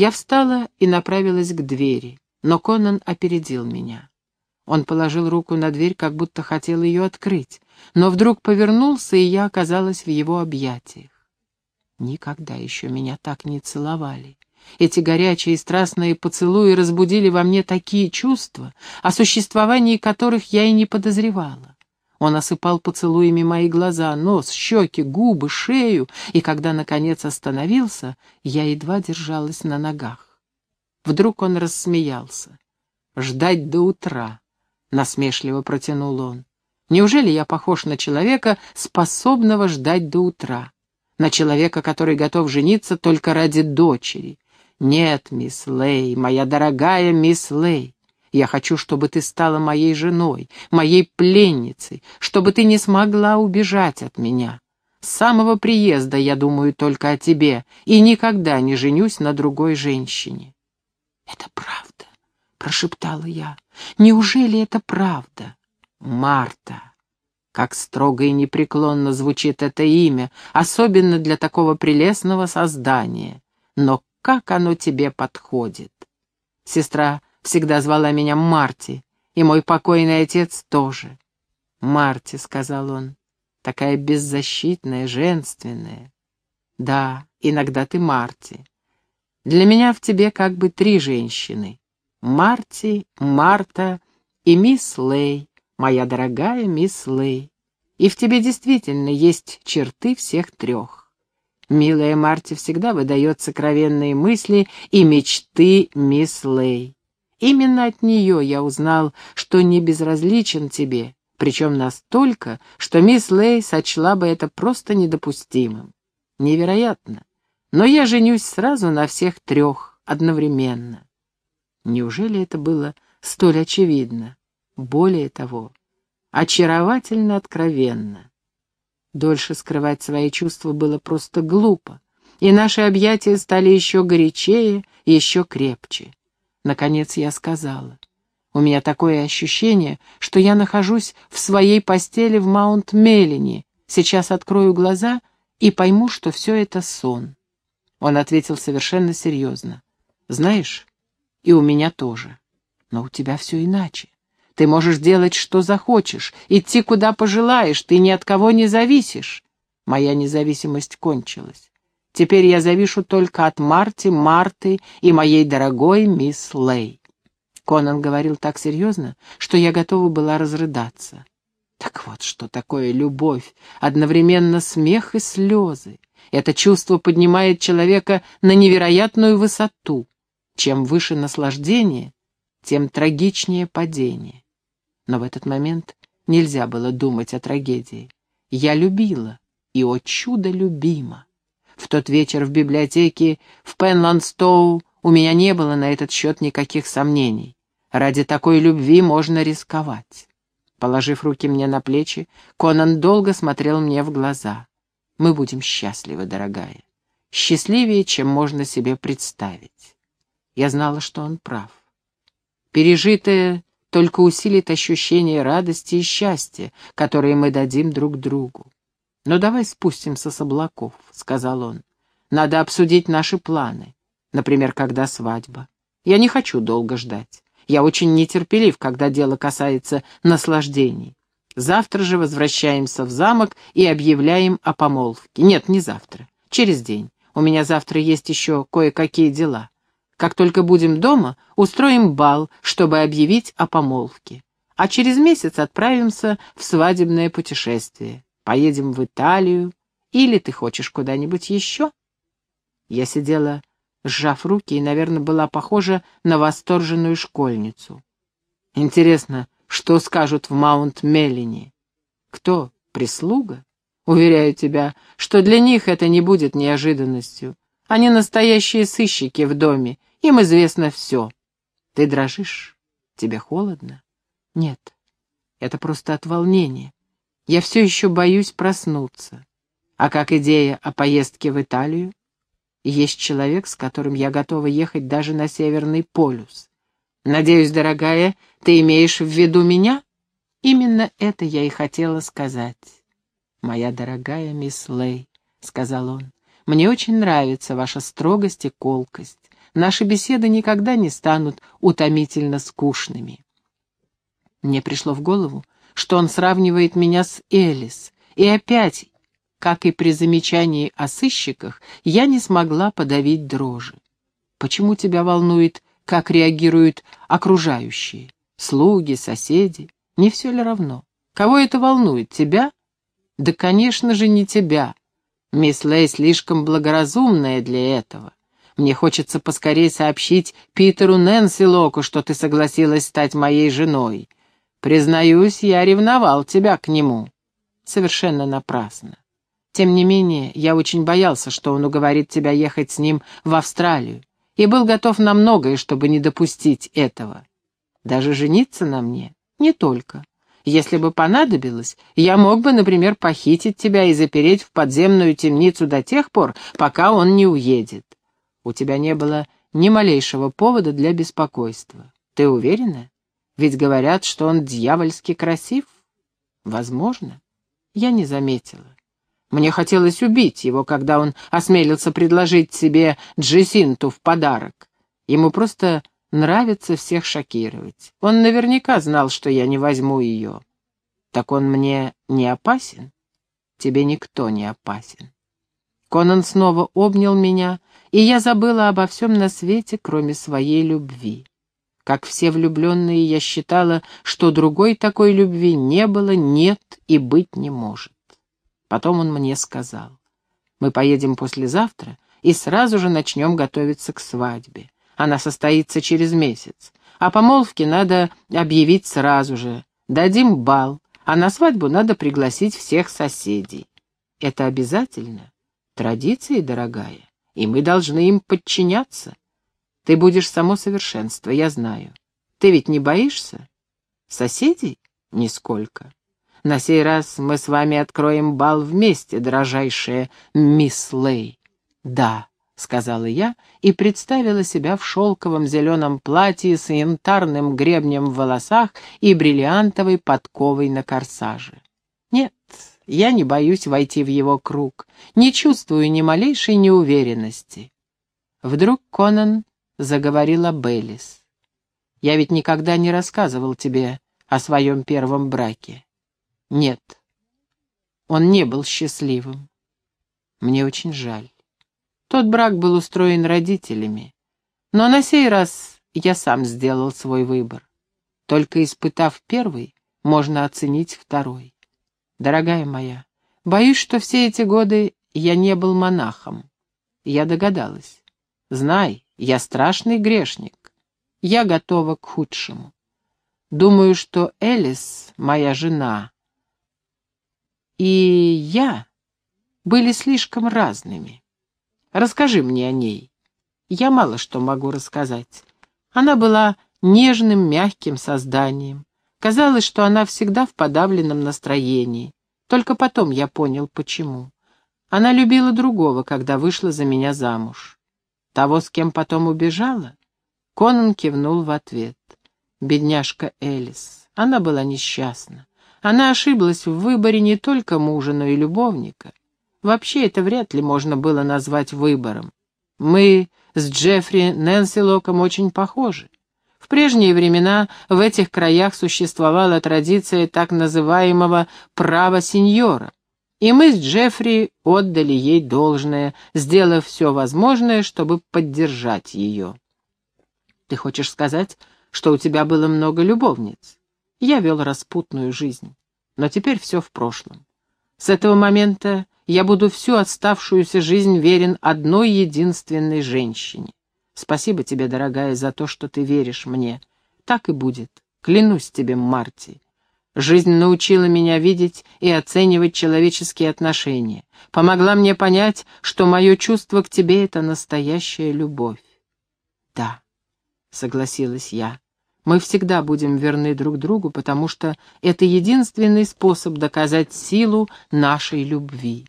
Я встала и направилась к двери, но Конан опередил меня. Он положил руку на дверь, как будто хотел ее открыть, но вдруг повернулся, и я оказалась в его объятиях. Никогда еще меня так не целовали. Эти горячие и страстные поцелуи разбудили во мне такие чувства, о существовании которых я и не подозревала. Он осыпал поцелуями мои глаза, нос, щеки, губы, шею, и когда, наконец, остановился, я едва держалась на ногах. Вдруг он рассмеялся. «Ждать до утра», — насмешливо протянул он. «Неужели я похож на человека, способного ждать до утра? На человека, который готов жениться только ради дочери? Нет, мисс Лей, моя дорогая мисс Лей, я хочу, чтобы ты стала моей женой, моей пленницей, чтобы ты не смогла убежать от меня. С самого приезда я думаю только о тебе и никогда не женюсь на другой женщине». «Это правда», — прошептала я. «Неужели это правда?» «Марта». Как строго и непреклонно звучит это имя, особенно для такого прелестного создания. Но как оно тебе подходит? Сестра всегда звала меня Марти, и мой покойный отец тоже. «Марти», — сказал он, — «такая беззащитная, женственная». «Да, иногда ты Марти. Для меня в тебе как бы три женщины. Марти, Марта и мисс Лей, моя дорогая мисс Лей. И в тебе действительно есть черты всех трех. Милая Марти всегда выдает сокровенные мысли и мечты мисс Лей. Именно от нее я узнал, что не безразличен тебе, причем настолько, что мисс Лей сочла бы это просто недопустимым. Невероятно. Но я женюсь сразу на всех трех одновременно. Неужели это было столь очевидно? Более того, очаровательно откровенно. Дольше скрывать свои чувства было просто глупо, и наши объятия стали еще горячее, еще крепче. Наконец я сказала. У меня такое ощущение, что я нахожусь в своей постели в Маунт-Меллине. Сейчас открою глаза и пойму, что все это сон. Он ответил совершенно серьезно. Знаешь, и у меня тоже. Но у тебя все иначе. Ты можешь делать, что захочешь, идти, куда пожелаешь, ты ни от кого не зависишь. Моя независимость кончилась. Теперь я завишу только от Марти, Марты и моей дорогой мисс Лей. Конан говорил так серьезно, что я готова была разрыдаться. Так вот, что такое любовь, одновременно смех и слезы. Это чувство поднимает человека на невероятную высоту. Чем выше наслаждение, тем трагичнее падение. Но в этот момент нельзя было думать о трагедии. Я любила, и, о чудо, любима. В тот вечер в библиотеке в Пенландстоу у меня не было на этот счет никаких сомнений. Ради такой любви можно рисковать. Положив руки мне на плечи, Конан долго смотрел мне в глаза. «Мы будем счастливы, дорогая. Счастливее, чем можно себе представить». Я знала, что он прав. Пережитое только усилит ощущение радости и счастья, которые мы дадим друг другу. «Ну давай спустимся с облаков», — сказал он. «Надо обсудить наши планы. Например, когда свадьба. Я не хочу долго ждать. Я очень нетерпелив, когда дело касается наслаждений. Завтра же возвращаемся в замок и объявляем о помолвке. Нет, не завтра. Через день. У меня завтра есть еще кое-какие дела. Как только будем дома, устроим бал, чтобы объявить о помолвке. А через месяц отправимся в свадебное путешествие. Поедем в Италию. Или ты хочешь куда-нибудь еще?» Я сидела, сжав руки, и, наверное, была похожа на восторженную школьницу. «Интересно, что скажут в Маунт-Меллине? Кто? Прислуга? Уверяю тебя, что для них это не будет неожиданностью. Они настоящие сыщики в доме, им известно все. Ты дрожишь? Тебе холодно? Нет, это просто от волнения. Я все еще боюсь проснуться. А как идея о поездке в Италию? Есть человек, с которым я готова ехать даже на Северный полюс. Надеюсь, дорогая, ты имеешь в виду меня? Именно это я и хотела сказать. Моя дорогая мисс Лей, — сказал он, — мне очень нравится ваша строгость и колкость, наши беседы никогда не станут утомительно скучными. Мне пришло в голову, что он сравнивает меня с Элис, и опять, как и при замечании о сыщиках, я не смогла подавить дрожи. Почему тебя волнует, как реагируют окружающие? Слуги, соседи? Не все ли равно? Кого это волнует, тебя? Да, конечно же, не тебя. Мисс Лей слишком благоразумная для этого. Мне хочется поскорее сообщить Питеру Нэнси Локу, что ты согласилась стать моей женой. Признаюсь, я ревновал тебя к нему. Совершенно напрасно. Тем не менее, я очень боялся, что он уговорит тебя ехать с ним в Австралию, и был готов на многое, чтобы не допустить этого. Даже жениться на мне? Не только. Если бы понадобилось, я мог бы, например, похитить тебя и запереть в подземную темницу до тех пор, пока он не уедет. У тебя не было ни малейшего повода для беспокойства. Ты уверена? Ведь говорят, что он дьявольски красив. Возможно. Я не заметила. Мне хотелось убить его, когда он осмелился предложить себе Джесинту в подарок. Ему просто нравится всех шокировать. Он наверняка знал, что я не возьму ее. Так он мне не опасен? Тебе никто не опасен. Конан снова обнял меня, и я забыла обо всем на свете, кроме своей любви. Как все влюбленные, я считала, что другой такой любви не было, нет и быть не может. Потом он мне сказал, мы поедем послезавтра и сразу же начнем готовиться к свадьбе. Она состоится через месяц. А помолвке надо объявить сразу же. Дадим бал, а на свадьбу надо пригласить всех соседей. Это обязательно? Традиции, дорогая, и мы должны им подчиняться. Ты будешь само совершенство, я знаю. Ты ведь не боишься? Соседей? Нисколько. На сей раз мы с вами откроем бал вместе, дрожайшая мисс Лей. Да, — сказала я и представила себя в шелковом зеленом платье с янтарным гребнем в волосах и бриллиантовой подковой на корсаже. Нет, я не боюсь войти в его круг, не чувствую ни малейшей неуверенности. Вдруг Конан заговорила Беллис. «Я ведь никогда не рассказывал тебе о своем первом браке. Нет, он не был счастливым. Мне очень жаль. Тот брак был устроен родителями. Но на сей раз я сам сделал свой выбор. Только испытав первый, можно оценить второй. Дорогая моя, боюсь, что все эти годы я не был монахом. Я догадалась. Знай, я страшный грешник. Я готова к худшему. Думаю, что Элис, моя жена, и я были слишком разными. Расскажи мне о ней. Я мало что могу рассказать. Она была нежным, мягким созданием. Казалось, что она всегда в подавленном настроении. Только потом я понял, почему. Она любила другого, когда вышла за меня замуж. Того, с кем потом убежала? Конан кивнул в ответ. Бедняжка Элис. Она была несчастна. Она ошиблась в выборе не только мужа, но и любовника. Вообще это вряд ли можно было назвать выбором. Мы с Джеффри Нэнси Локом очень похожи. В прежние времена в этих краях существовала традиция так называемого «права сеньора», и мы с Джеффри отдали ей должное, сделав все возможное, чтобы поддержать ее. Ты хочешь сказать, что у тебя было много любовниц? Я вел распутную жизнь, но теперь все в прошлом. С этого момента я буду всю оставшуюся жизнь верен одной единственной женщине. Спасибо тебе, дорогая, за то, что ты веришь мне. Так и будет. Клянусь тебе, Марти. Жизнь научила меня видеть и оценивать человеческие отношения. Помогла мне понять, что мое чувство к тебе — это настоящая любовь. Да, согласилась я. Мы всегда будем верны друг другу, потому что это единственный способ доказать силу нашей любви.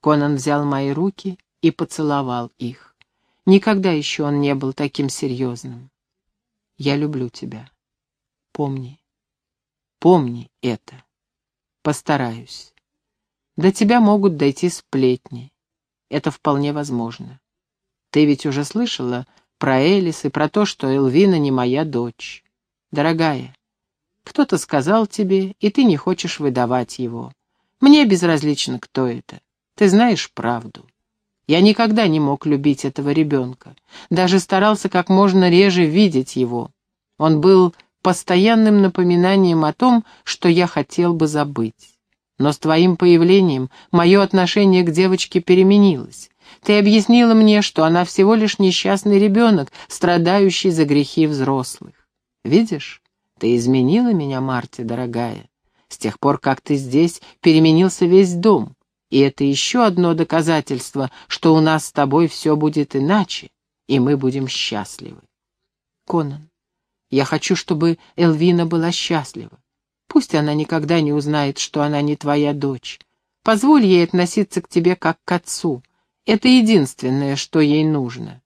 Конан взял мои руки и поцеловал их. Никогда еще он не был таким серьезным. Я люблю тебя. Помни. Помни это. Постараюсь. До тебя могут дойти сплетни. Это вполне возможно. Ты ведь уже слышала, про Элис и про то, что Элвина не моя дочь. Дорогая, кто-то сказал тебе, и ты не хочешь выдавать его. Мне безразлично, кто это. Ты знаешь правду. Я никогда не мог любить этого ребенка. Даже старался как можно реже видеть его. Он был постоянным напоминанием о том, что я хотел бы забыть. Но с твоим появлением мое отношение к девочке переменилось. Ты объяснила мне, что она всего лишь несчастный ребенок, страдающий за грехи взрослых. Видишь, ты изменила меня, Марти, дорогая. С тех пор, как ты здесь, переменился весь дом. И это еще одно доказательство, что у нас с тобой все будет иначе, и мы будем счастливы. Конан, я хочу, чтобы Элвина была счастлива. Пусть она никогда не узнает, что она не твоя дочь. Позволь ей относиться к тебе как к отцу. Это единственное, что ей нужно.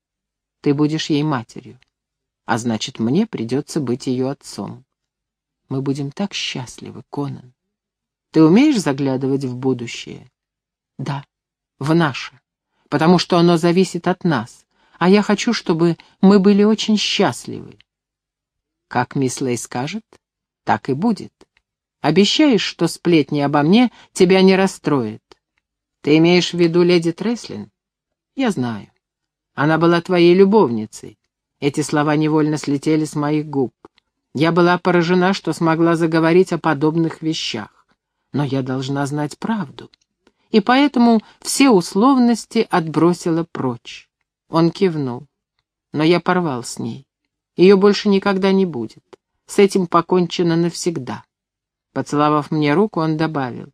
Ты будешь ей матерью. А значит, мне придется быть ее отцом. Мы будем так счастливы, Конан. Ты умеешь заглядывать в будущее? Да, в наше, потому что оно зависит от нас, а я хочу, чтобы мы были очень счастливы. Как мисс Лей скажет, так и будет. Обещаешь, что сплетни обо мне тебя не расстроят? Ты имеешь в виду леди Треслин? Я знаю. Она была твоей любовницей. Эти слова невольно слетели с моих губ. Я была поражена, что смогла заговорить о подобных вещах. Но я должна знать правду и поэтому все условности отбросила прочь. Он кивнул. Но я порвал с ней. Ее больше никогда не будет. С этим покончено навсегда. Поцеловав мне руку, он добавил.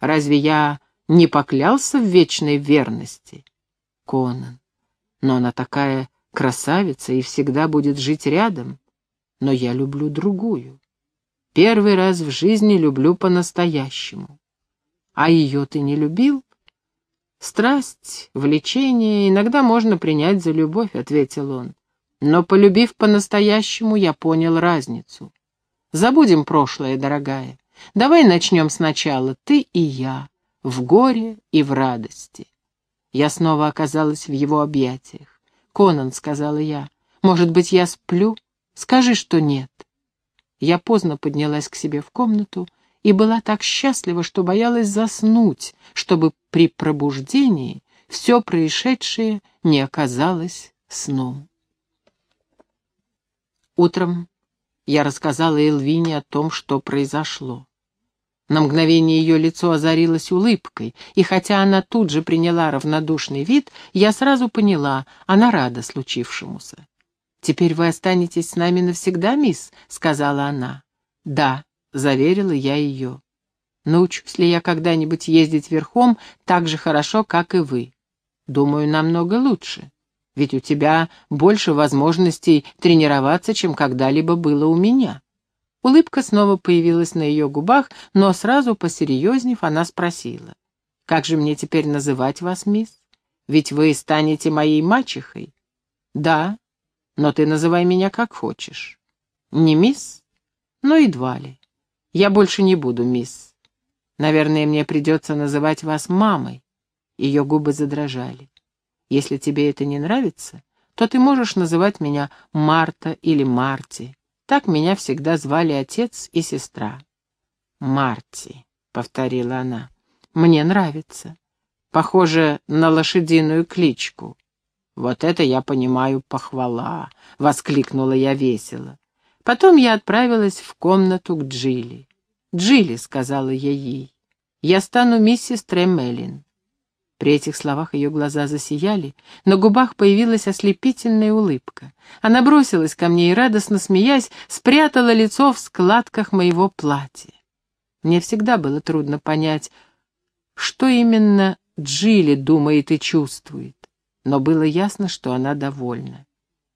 «Разве я не поклялся в вечной верности?» Конан. «Но она такая красавица и всегда будет жить рядом. Но я люблю другую. Первый раз в жизни люблю по-настоящему. А ее ты не любил? Страсть, влечение иногда можно принять за любовь, ответил он. Но полюбив по-настоящему, я понял разницу. Забудем прошлое, дорогая. Давай начнем сначала, ты и я, в горе и в радости. Я снова оказалась в его объятиях. «Конан», — сказала я, — «может быть, я сплю? Скажи, что нет». Я поздно поднялась к себе в комнату и была так счастлива, что боялась заснуть, чтобы при пробуждении все происшедшее не оказалось сном. Утром я рассказала Элвине о том, что произошло. На мгновение ее лицо озарилось улыбкой, и хотя она тут же приняла равнодушный вид, я сразу поняла, она рада случившемуся. «Теперь вы останетесь с нами навсегда, мисс?» — сказала она. «Да», — заверила я ее. «Научусь ли я когда-нибудь ездить верхом так же хорошо, как и вы? Думаю, намного лучше. Ведь у тебя больше возможностей тренироваться, чем когда-либо было у меня». Улыбка снова появилась на ее губах, но сразу посерьезнев она спросила. «Как же мне теперь называть вас, мисс? Ведь вы станете моей мачехой». «Да, но ты называй меня как хочешь». «Не мисс, но едва ли». Я больше не буду, мисс. Наверное, мне придется называть вас мамой. Ее губы задрожали. Если тебе это не нравится, то ты можешь называть меня Марта или Марти. Так меня всегда звали отец и сестра. Марти, — повторила она, — мне нравится. Похоже на лошадиную кличку. Вот это я понимаю похвала, — воскликнула я весело. Потом я отправилась в комнату к Джилли. «Джилли», — сказала я ей, — «я стану миссис Тремелин». При этих словах ее глаза засияли, на губах появилась ослепительная улыбка. Она бросилась ко мне и, радостно смеясь, спрятала лицо в складках моего платья. Мне всегда было трудно понять, что именно Джилли думает и чувствует, но было ясно, что она довольна.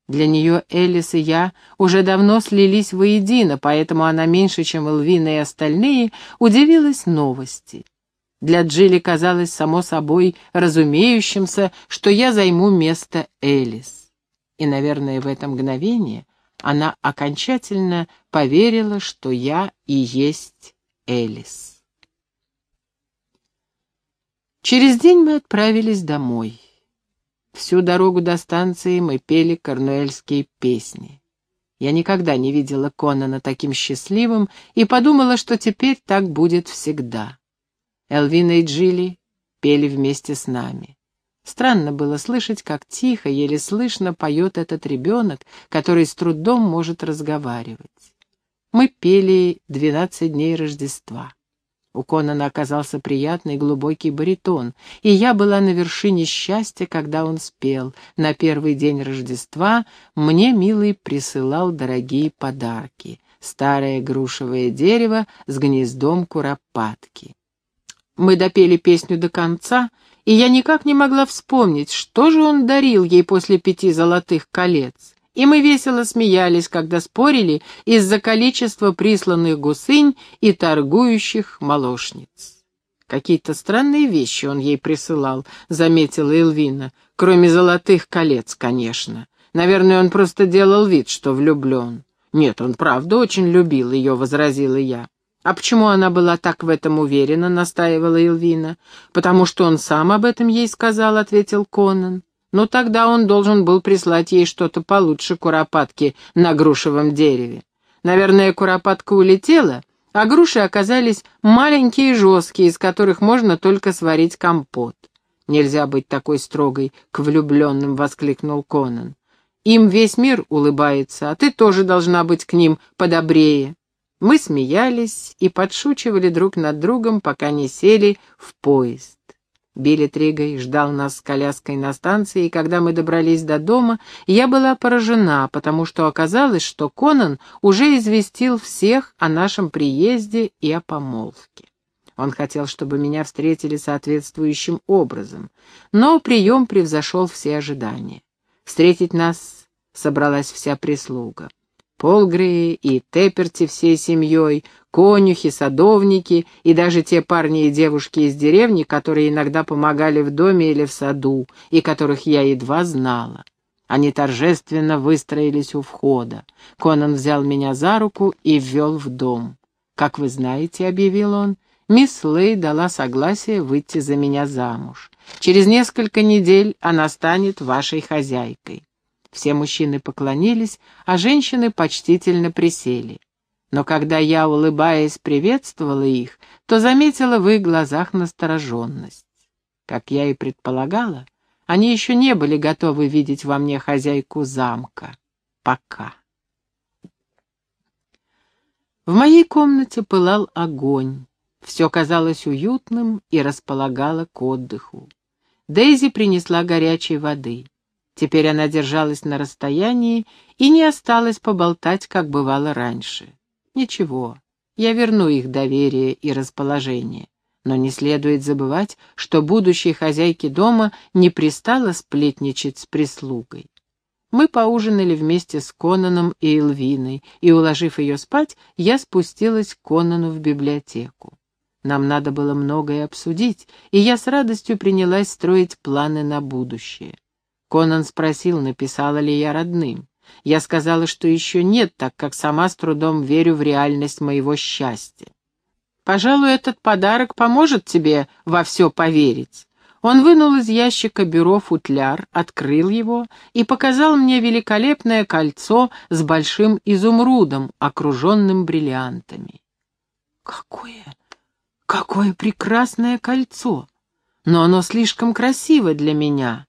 Для нее Элис и я уже давно слились воедино, поэтому она меньше, чем Элвина и остальные, удивилась новости. Для Джилли казалось само собой разумеющимся, что я займу место Элис. И, наверное, в это мгновение она окончательно поверила, что я и есть Элис. Через день мы отправились домой. Всю дорогу до станции мы пели корнуэльские песни. Я никогда не видела Конана таким счастливым и подумала, что теперь так будет всегда. Элвина и Джилли пели вместе с нами. Странно было слышать, как тихо, еле слышно поет этот ребенок, который с трудом может разговаривать. Мы пели «Двенадцать дней Рождества». У Конана оказался приятный глубокий баритон, и я была на вершине счастья, когда он спел. На первый день Рождества мне милый присылал дорогие подарки. Старое грушевое дерево с гнездом куропатки. Мы допели песню до конца, и я никак не могла вспомнить, что же он дарил ей после пяти золотых колец и мы весело смеялись, когда спорили из-за количества присланных гусынь и торгующих молочниц. «Какие-то странные вещи он ей присылал», — заметила Элвина, «кроме золотых колец, конечно. Наверное, он просто делал вид, что влюблен». «Нет, он правда очень любил ее», — возразила я. «А почему она была так в этом уверена?» — настаивала Элвина. «Потому что он сам об этом ей сказал», — ответил Конан. Но тогда он должен был прислать ей что-то получше куропатки на грушевом дереве. Наверное, куропатка улетела, а груши оказались маленькие и жесткие, из которых можно только сварить компот. «Нельзя быть такой строгой к влюбленным», — воскликнул Конан. «Им весь мир улыбается, а ты тоже должна быть к ним подобрее». Мы смеялись и подшучивали друг над другом, пока не сели в поезд. Билли Тригой ждал нас с коляской на станции, и когда мы добрались до дома, я была поражена, потому что оказалось, что Конан уже известил всех о нашем приезде и о помолвке. Он хотел, чтобы меня встретили соответствующим образом, но прием превзошел все ожидания. Встретить нас собралась вся прислуга. Полгреи и Тепперти всей семьей, конюхи, садовники и даже те парни и девушки из деревни, которые иногда помогали в доме или в саду, и которых я едва знала. Они торжественно выстроились у входа. Конан взял меня за руку и ввел в дом. «Как вы знаете», — объявил он, — «мисс Лей дала согласие выйти за меня замуж. Через несколько недель она станет вашей хозяйкой. Все мужчины поклонились, а женщины почтительно присели. Но когда я, улыбаясь, приветствовала их, то заметила в их глазах настороженность. Как я и предполагала, они еще не были готовы видеть во мне хозяйку замка. Пока. В моей комнате пылал огонь. Все казалось уютным и располагало к отдыху. Дейзи принесла горячей воды. Теперь она держалась на расстоянии и не осталась поболтать, как бывало раньше. Ничего, я верну их доверие и расположение. Но не следует забывать, что будущей хозяйке дома не пристало сплетничать с прислугой. Мы поужинали вместе с Конаном и Элвиной, и, уложив ее спать, я спустилась к Конану в библиотеку. Нам надо было многое обсудить, и я с радостью принялась строить планы на будущее. Конан спросил, написала ли я родным. Я сказала, что еще нет, так как сама с трудом верю в реальность моего счастья. Пожалуй, этот подарок поможет тебе во все поверить. Он вынул из ящика бюро футляр, открыл его и показал мне великолепное кольцо с большим изумрудом, окруженным бриллиантами. Какое, какое прекрасное кольцо! Но оно слишком красиво для меня.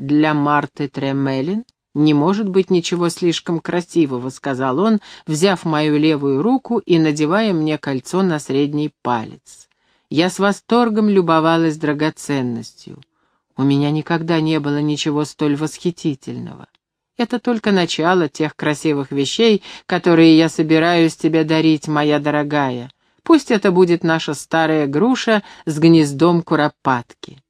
Для Марты Тремелин «Не может быть ничего слишком красивого», — сказал он, взяв мою левую руку и надевая мне кольцо на средний палец. Я с восторгом любовалась драгоценностью. У меня никогда не было ничего столь восхитительного. Это только начало тех красивых вещей, которые я собираюсь тебе дарить, моя дорогая. Пусть это будет наша старая груша с гнездом куропатки.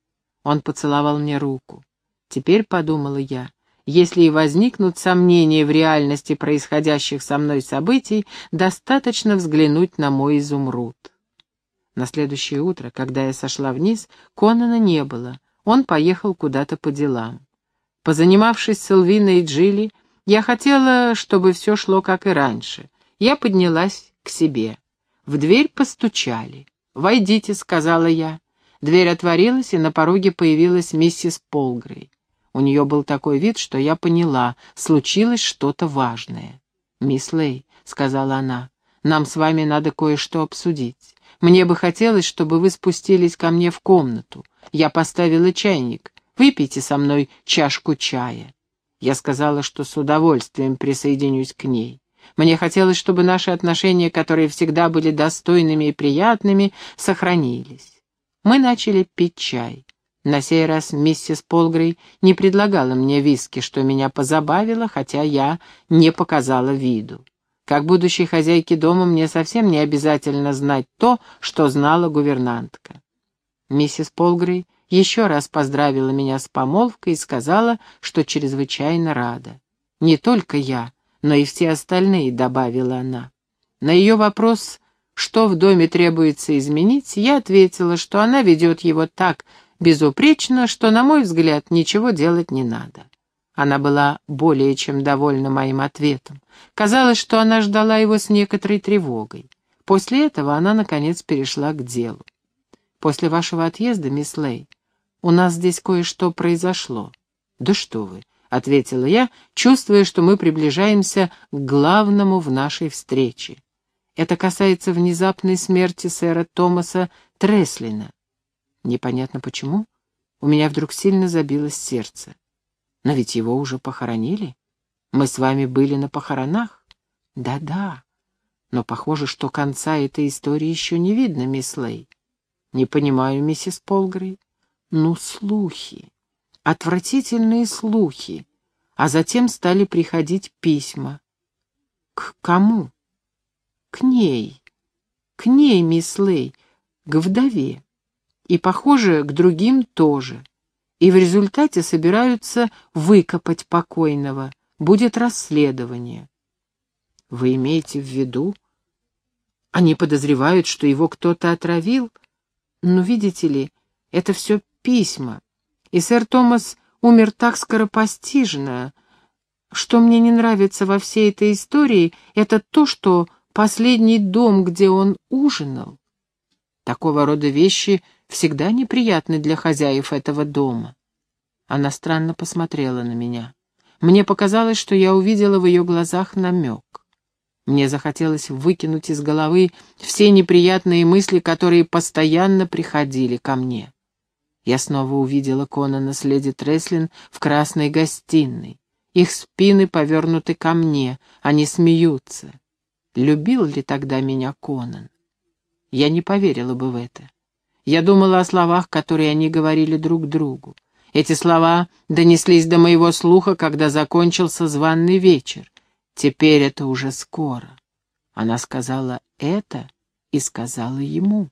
Он поцеловал мне руку. Теперь, подумала я, если и возникнут сомнения в реальности происходящих со мной событий, достаточно взглянуть на мой изумруд. На следующее утро, когда я сошла вниз, Конана не было, он поехал куда-то по делам. Позанимавшись с Элвиной и Джилли, я хотела, чтобы все шло как и раньше. Я поднялась к себе. В дверь постучали. «Войдите», — сказала я. Дверь отворилась, и на пороге появилась миссис Полгрей. У нее был такой вид, что я поняла, случилось что-то важное. «Мисс Лей», — сказала она, — «нам с вами надо кое-что обсудить. Мне бы хотелось, чтобы вы спустились ко мне в комнату. Я поставила чайник. Выпейте со мной чашку чая». Я сказала, что с удовольствием присоединюсь к ней. Мне хотелось, чтобы наши отношения, которые всегда были достойными и приятными, сохранились. Мы начали пить чай. На сей раз миссис Полгрей не предлагала мне виски, что меня позабавило, хотя я не показала виду. Как будущей хозяйке дома мне совсем не обязательно знать то, что знала гувернантка. Миссис Полгрей еще раз поздравила меня с помолвкой и сказала, что чрезвычайно рада. Не только я, но и все остальные, добавила она. На ее вопрос, что в доме требуется изменить, я ответила, что она ведет его так безупречно, что, на мой взгляд, ничего делать не надо. Она была более чем довольна моим ответом. Казалось, что она ждала его с некоторой тревогой. После этого она, наконец, перешла к делу. «После вашего отъезда, мисс Лей, у нас здесь кое-что произошло». «Да что вы!» — ответила я, чувствуя, что мы приближаемся к главному в нашей встрече. Это касается внезапной смерти сэра Томаса Треслина. Непонятно почему, у меня вдруг сильно забилось сердце. Но ведь его уже похоронили. Мы с вами были на похоронах. Да-да. Но похоже, что конца этой истории еще не видно, мисс Лей. Не понимаю, миссис Полгрей. Ну, слухи отвратительные слухи, а затем стали приходить письма. К кому? К ней. К ней, мисс Лей, к вдове. И, похоже, к другим тоже. И в результате собираются выкопать покойного. Будет расследование. Вы имеете в виду? Они подозревают, что его кто-то отравил? Но, видите ли, это все письма, и сэр Томас умер так скоропостижно. Что мне не нравится во всей этой истории, это то, что последний дом, где он ужинал. Такого рода вещи всегда неприятны для хозяев этого дома. Она странно посмотрела на меня. Мне показалось, что я увидела в ее глазах намек. Мне захотелось выкинуть из головы все неприятные мысли, которые постоянно приходили ко мне. Я снова увидела Конана с леди Треслин в красной гостиной. Их спины повернуты ко мне, они смеются. Любил ли тогда меня Конан? Я не поверила бы в это. Я думала о словах, которые они говорили друг другу. Эти слова донеслись до моего слуха, когда закончился званный вечер. Теперь это уже скоро. Она сказала это и сказала ему.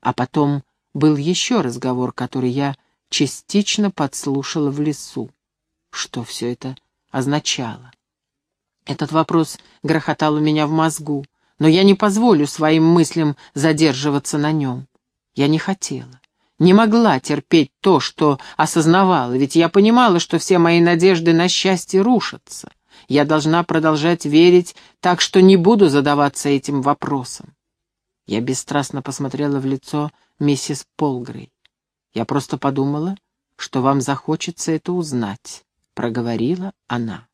А потом был еще разговор, который я частично подслушала в лесу. Что все это означало? Этот вопрос грохотал у меня в мозгу, но я не позволю своим мыслям задерживаться на нем. Я не хотела, не могла терпеть то, что осознавала, ведь я понимала, что все мои надежды на счастье рушатся. Я должна продолжать верить, так что не буду задаваться этим вопросом. Я бесстрастно посмотрела в лицо миссис Полгрей. «Я просто подумала, что вам захочется это узнать», — проговорила она.